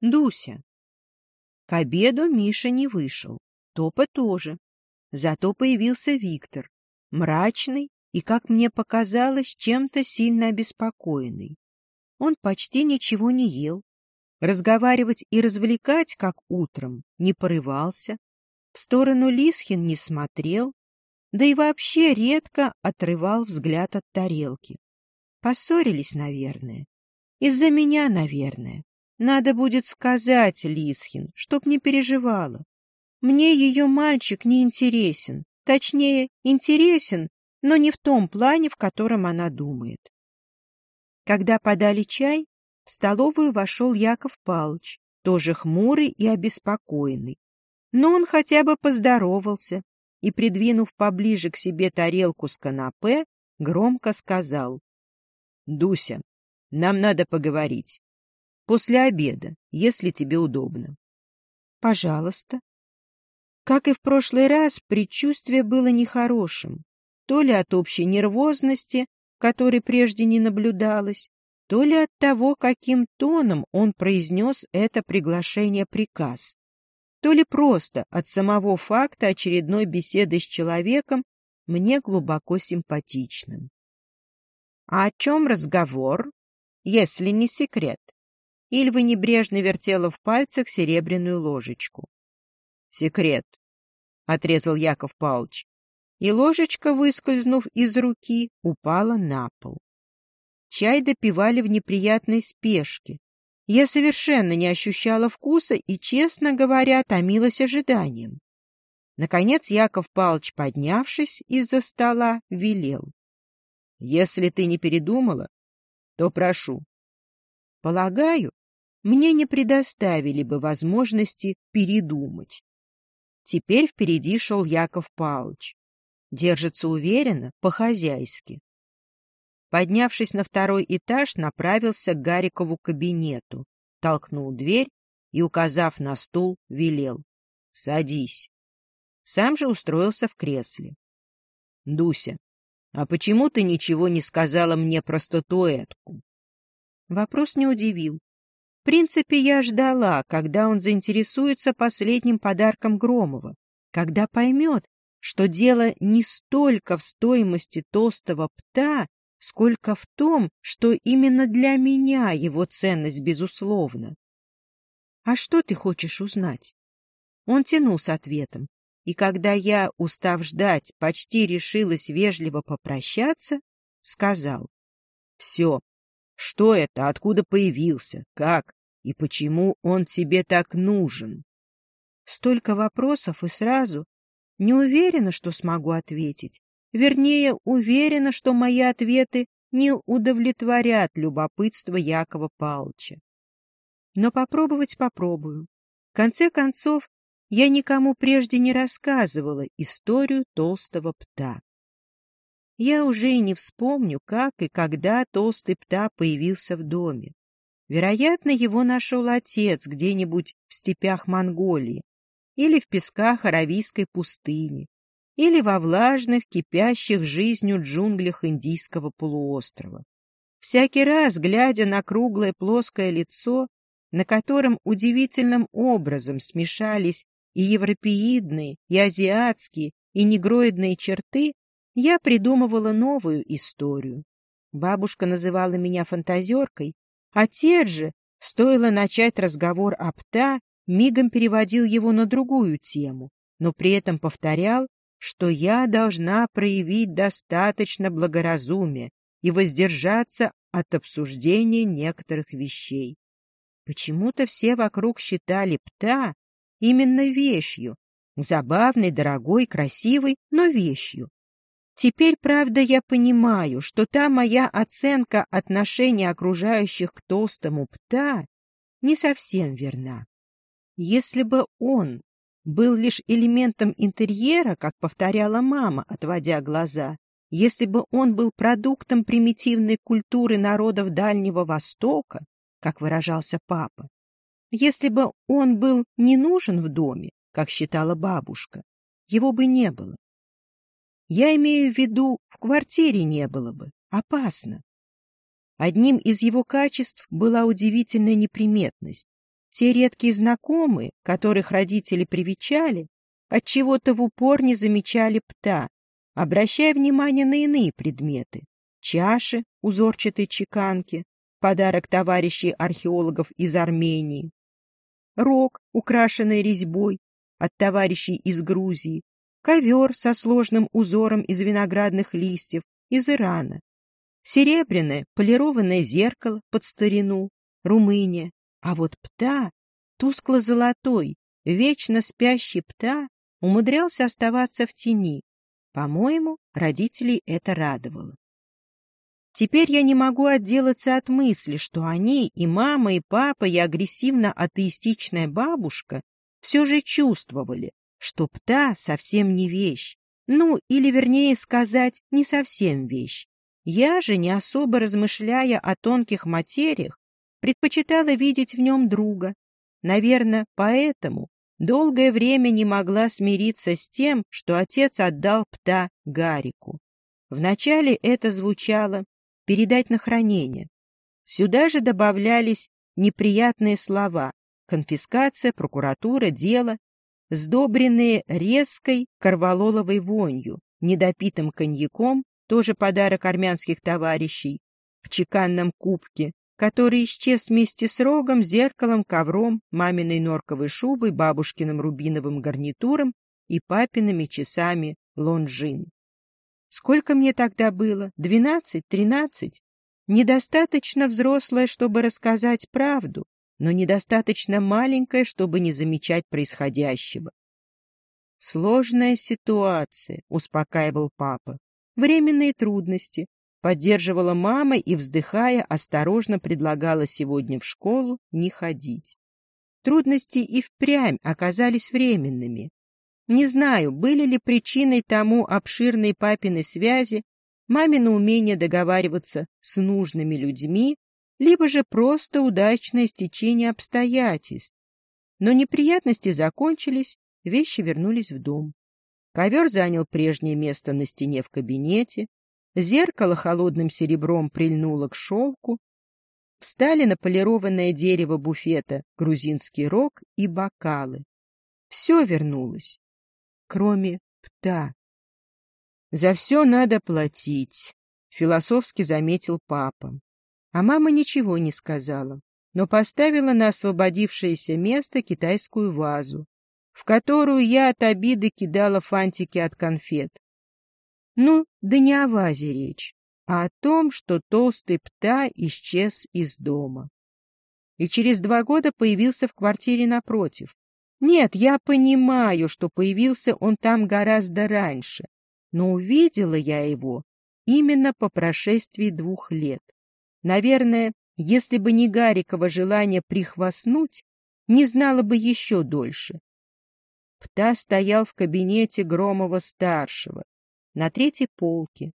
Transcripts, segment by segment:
Дуся. К обеду Миша не вышел, Топа тоже. Зато появился Виктор, мрачный и, как мне показалось, чем-то сильно обеспокоенный. Он почти ничего не ел, разговаривать и развлекать, как утром, не порывался, в сторону Лисхин не смотрел, да и вообще редко отрывал взгляд от тарелки. Поссорились, наверное. Из-за меня, наверное. Надо будет сказать Лисхин, чтоб не переживала. Мне ее мальчик не интересен. Точнее, интересен, но не в том плане, в котором она думает. Когда подали чай, в столовую вошел Яков Палыч, тоже хмурый и обеспокоенный. Но он хотя бы поздоровался и, придвинув поближе к себе тарелку с канапе, громко сказал. — Дуся, нам надо поговорить. После обеда, если тебе удобно. — Пожалуйста. Как и в прошлый раз, предчувствие было нехорошим. То ли от общей нервозности, которой прежде не наблюдалось, то ли от того, каким тоном он произнес это приглашение-приказ, то ли просто от самого факта очередной беседы с человеком, мне глубоко симпатичным. — А о чем разговор, если не секрет? Ильва небрежно вертела в пальцах серебряную ложечку. — Секрет, — отрезал Яков Павлович, и ложечка, выскользнув из руки, упала на пол. Чай допивали в неприятной спешке. Я совершенно не ощущала вкуса и, честно говоря, томилась ожиданием. Наконец Яков Павлович, поднявшись из-за стола, велел. — Если ты не передумала, то прошу, Полагаю, мне не предоставили бы возможности передумать. Теперь впереди шел Яков Павлович. Держится уверенно, по-хозяйски. Поднявшись на второй этаж, направился к Гарикову кабинету, толкнул дверь и, указав на стул, велел. — Садись. Сам же устроился в кресле. — Дуся, а почему ты ничего не сказала мне про статуэтку? Вопрос не удивил. Принципе, я ждала, когда он заинтересуется последним подарком Громова, когда поймет, что дело не столько в стоимости толстого пта, сколько в том, что именно для меня его ценность безусловна. «А что ты хочешь узнать?» Он тянул с ответом, и когда я, устав ждать, почти решилась вежливо попрощаться, сказал. «Все, что это, откуда появился, как и почему он тебе так нужен? Столько вопросов и сразу. Не уверена, что смогу ответить. Вернее, уверена, что мои ответы не удовлетворят любопытство Якова Павловича. Но попробовать попробую. В конце концов, я никому прежде не рассказывала историю толстого пта. Я уже и не вспомню, как и когда толстый пта появился в доме. Вероятно, его нашел отец где-нибудь в степях Монголии или в песках Аравийской пустыни, или во влажных, кипящих жизнью джунглях Индийского полуострова. Всякий раз, глядя на круглое плоское лицо, на котором удивительным образом смешались и европеидные, и азиатские, и негроидные черты, я придумывала новую историю. Бабушка называла меня фантазеркой, отец же, стоило начать разговор о пта, мигом переводил его на другую тему, но при этом повторял, что я должна проявить достаточно благоразумия и воздержаться от обсуждения некоторых вещей. Почему-то все вокруг считали пта именно вещью, забавной, дорогой, красивой, но вещью. Теперь, правда, я понимаю, что та моя оценка отношения окружающих к толстому пта не совсем верна. Если бы он был лишь элементом интерьера, как повторяла мама, отводя глаза, если бы он был продуктом примитивной культуры народов Дальнего Востока, как выражался папа, если бы он был не нужен в доме, как считала бабушка, его бы не было. Я имею в виду, в квартире не было бы. Опасно. Одним из его качеств была удивительная неприметность. те редкие знакомые, которых родители привечали, отчего-то в упор не замечали пта, обращая внимание на иные предметы. Чаши узорчатой чеканки, подарок товарищей археологов из Армении, рог, украшенный резьбой, от товарищей из Грузии, ковер со сложным узором из виноградных листьев из Ирана, серебряное полированное зеркало под старину, Румыния, а вот пта, тускло-золотой, вечно спящий пта, умудрялся оставаться в тени. По-моему, родителей это радовало. Теперь я не могу отделаться от мысли, что они, и мама, и папа, и агрессивно-атеистичная бабушка все же чувствовали, что пта совсем не вещь. Ну, или вернее сказать, не совсем вещь. Я же, не особо размышляя о тонких материях, предпочитала видеть в нем друга. Наверное, поэтому долгое время не могла смириться с тем, что отец отдал пта Гарику. Вначале это звучало передать на хранение. Сюда же добавлялись неприятные слова конфискация, прокуратура, дело, сдобренные резкой корвалоловой вонью, недопитым коньяком, тоже подарок армянских товарищей, в чеканном кубке, который исчез вместе с рогом, зеркалом, ковром, маминой норковой шубой, бабушкиным рубиновым гарнитуром и папиными часами лонжин. Сколько мне тогда было? Двенадцать? Тринадцать? Недостаточно взрослая, чтобы рассказать правду, но недостаточно маленькая, чтобы не замечать происходящего. «Сложная ситуация», — успокаивал папа. «Временные трудности», — поддерживала мама и, вздыхая, осторожно предлагала сегодня в школу не ходить. Трудности и впрямь оказались временными. Не знаю, были ли причиной тому обширной папины связи, мамино умение договариваться с нужными людьми, либо же просто удачное стечение обстоятельств. Но неприятности закончились, вещи вернулись в дом. Ковер занял прежнее место на стене в кабинете, зеркало холодным серебром прильнуло к шелку, встали на полированное дерево буфета грузинский рог и бокалы. Все вернулось кроме пта. «За все надо платить», — философски заметил папа. А мама ничего не сказала, но поставила на освободившееся место китайскую вазу, в которую я от обиды кидала фантики от конфет. Ну, да не о вазе речь, а о том, что толстый пта исчез из дома. И через два года появился в квартире напротив, нет, я понимаю, что появился он там гораздо раньше, но увидела я его именно по прошествии двух лет. Наверное, если бы не Гарикова желание прихвастнуть, не знала бы еще дольше. Пта стоял в кабинете Громова-старшего, на третьей полке,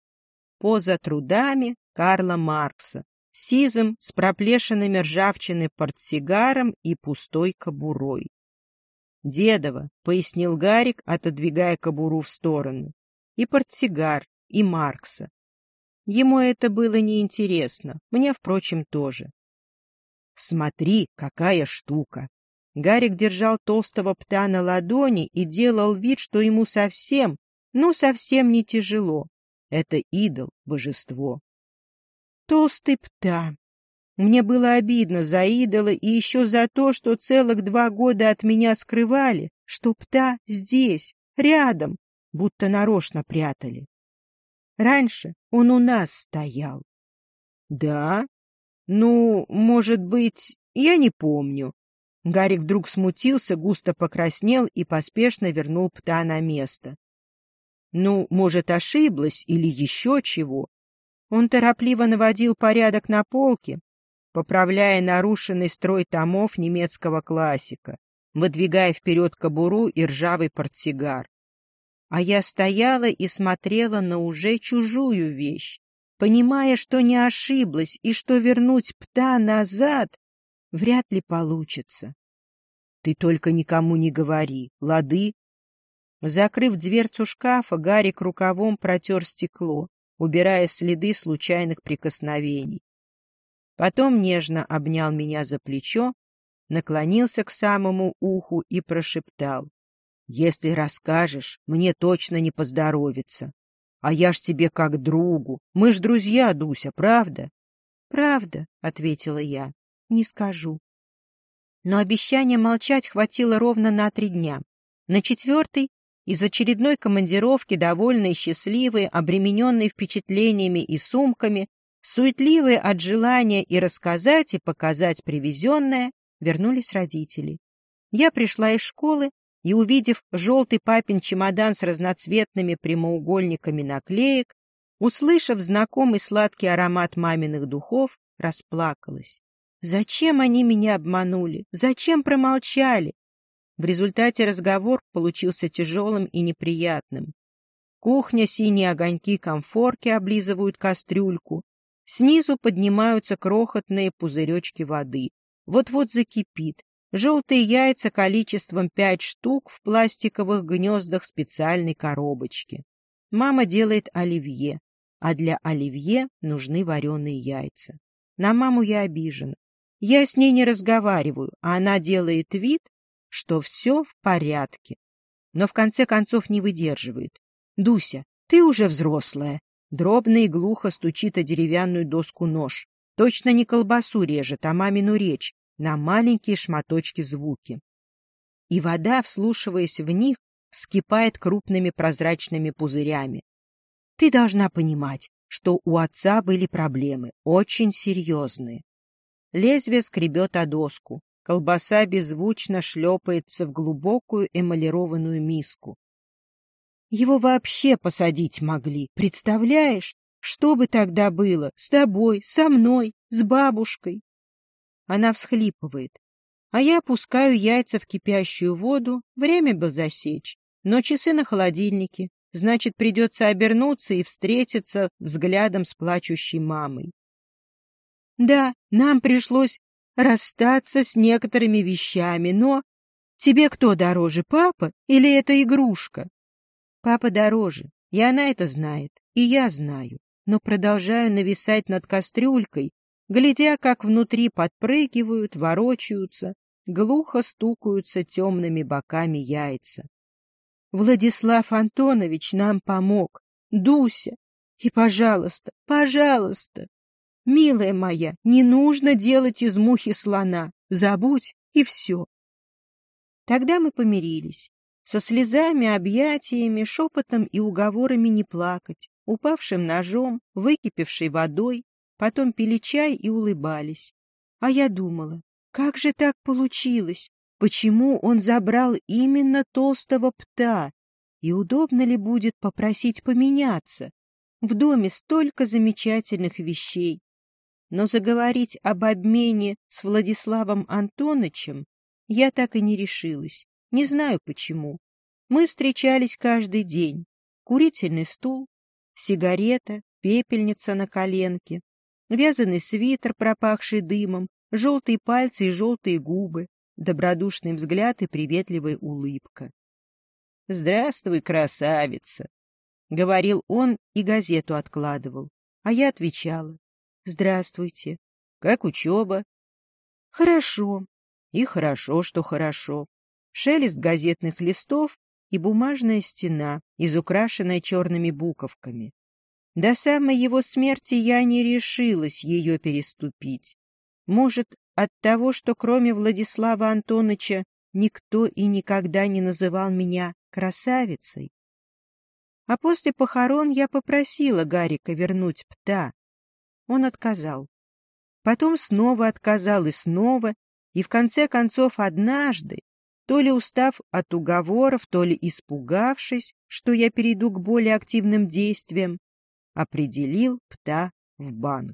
поза трудами Карла Маркса, сизым с проплешинами ржавчины портсигаром и пустой кобурой. Дедова, — пояснил Гарик, отодвигая кобуру в сторону. И портсигар, и Маркса. Ему это было неинтересно, мне, впрочем, тоже. Смотри, какая штука! Гарик держал толстого пта на ладони и делал вид, что ему совсем, ну, совсем не тяжело. Это идол, божество. Толстый пта, мне было обидно за идола и еще за то, что целых два года от меня скрывали, что пта здесь, рядом, будто нарочно прятали. Раньше он у нас стоял. Да? Ну, может быть, я не помню. Гарик вдруг смутился, густо покраснел и поспешно вернул пта на место. Ну, может, ошиблась или еще чего. Он торопливо наводил порядок на полке, поправляя нарушенный строй томов немецкого классика, выдвигая вперед кобуру и ржавый портсигар. А я стояла и смотрела на уже чужую вещь, понимая, что не ошиблась и что вернуть пта назад вряд ли получится. Ты только никому не говори, лады? Закрыв дверцу шкафа, Гарик рукавом протер стекло, убирая следы случайных прикосновений. Потом нежно обнял меня за плечо наклонился к самому уху и прошептал. «Если расскажешь, мне точно не поздоровится. А я ж тебе как другу. Мы ж друзья, Дуся, правда?» «Правда», — ответила я, — «не скажу». Но обещания молчать хватило ровно на три дня. На четвертый из очередной командировки, довольные, счастливые, обремененные впечатлениями и сумками, суетливые от желания и рассказать, и показать привезенное, вернулись родители. Я пришла из школы и, увидев желтый папин чемодан с разноцветными прямоугольниками наклеек, услышав знакомый сладкий аромат маминых духов, расплакалась. Зачем они меня обманули? Зачем промолчали? В результате разговор получился тяжелым и неприятным. Кухня, синие огоньки комфорки облизывают кастрюльку. Снизу поднимаются крохотные пузыречки воды. Вот-вот закипит. Желтые яйца количеством пять штук в пластиковых гнездах специальной коробочки. Мама делает оливье, а для оливье нужны вареные яйца. На маму я обижена. Я с ней не разговариваю, а она делает вид, что все в порядке. Но в конце концов не выдерживает. «Дуся, ты уже взрослая!» Дробно и глухо стучит о деревянную доску нож. Точно не колбасу режет, а мамину речь, на маленькие шматочки звуки. И вода, вслушиваясь в них, вскипает крупными прозрачными пузырями. Ты должна понимать, что у отца были проблемы, очень серьезные. Лезвие скребет о доску. Колбаса беззвучно шлепается в глубокую эмалированную миску. Его вообще посадить могли, представляешь? Что бы тогда было с тобой, со мной, с бабушкой? Она всхлипывает. А я опускаю яйца в кипящую воду, время бы засечь, но часы на холодильнике, значит, придется обернуться и встретиться взглядом с плачущей мамой. Да, нам пришлось расстаться с некоторыми вещами, но... Тебе кто дороже, папа или эта игрушка? Папа дороже, и она это знает, и я знаю, но продолжаю нависать над кастрюлькой, глядя, как внутри подпрыгивают, ворочаются, глухо стукаются темными боками яйца. Владислав Антонович нам помог, Дуся, и, пожалуйста, пожалуйста, милая моя, не нужно делать из мухи слона, забудь и все. Тогда мы помирились, со слезами, объятиями, шепотом и уговорами не плакать, упавшим ножом, выкипевшей водой, потом пили чай и улыбались. А я думала, как же так получилось? Почему он забрал именно толстого пта? И удобно ли будет попросить поменяться? В доме столько замечательных вещей. Но заговорить об обмене с Владиславом Антоновичем я так и не решилась. Не знаю почему. Мы встречались каждый день. Курительный стул, сигарета, пепельница на коленке, вязаный свитер, пропахший дымом, желтые пальцы и желтые губы, добродушный взгляд и приветливая улыбка. «Здравствуй, красавица!» — говорил он и газету откладывал. А я отвечала. «Здравствуйте. Как учеба?» «Хорошо. И хорошо, что хорошо. Шелест газетных листов и бумажная стена, изукрашенная черными буковками. До самой его смерти я не решилась ее переступить. Может, от того, что кроме Владислава Антоновича никто и никогда не называл меня красавицей? А после похорон я попросила Гарика вернуть пта. Он отказал. Потом снова отказал и снова, и в конце концов однажды, то ли устав от уговоров, то ли испугавшись, что я перейду к более активным действиям, определил пта в банк.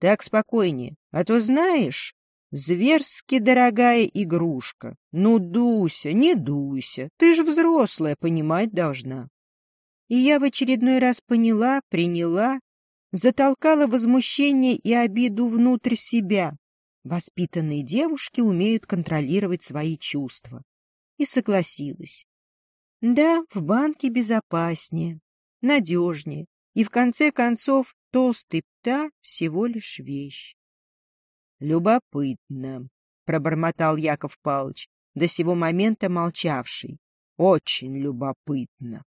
Так спокойнее, а то знаешь, зверски дорогая игрушка. Ну, дуйся, не дуйся, ты же взрослая, понимать должна. И я в очередной раз поняла, приняла, затолкала возмущение и обиду внутрь себя, Воспитанные девушки умеют контролировать свои чувства. И согласилась. Да, в банке безопаснее, надежнее, и в конце концов толстый пта всего лишь вещь. Любопытно. — пробормотал Яков Павлович, до сего момента молчавший. — Очень любопытно.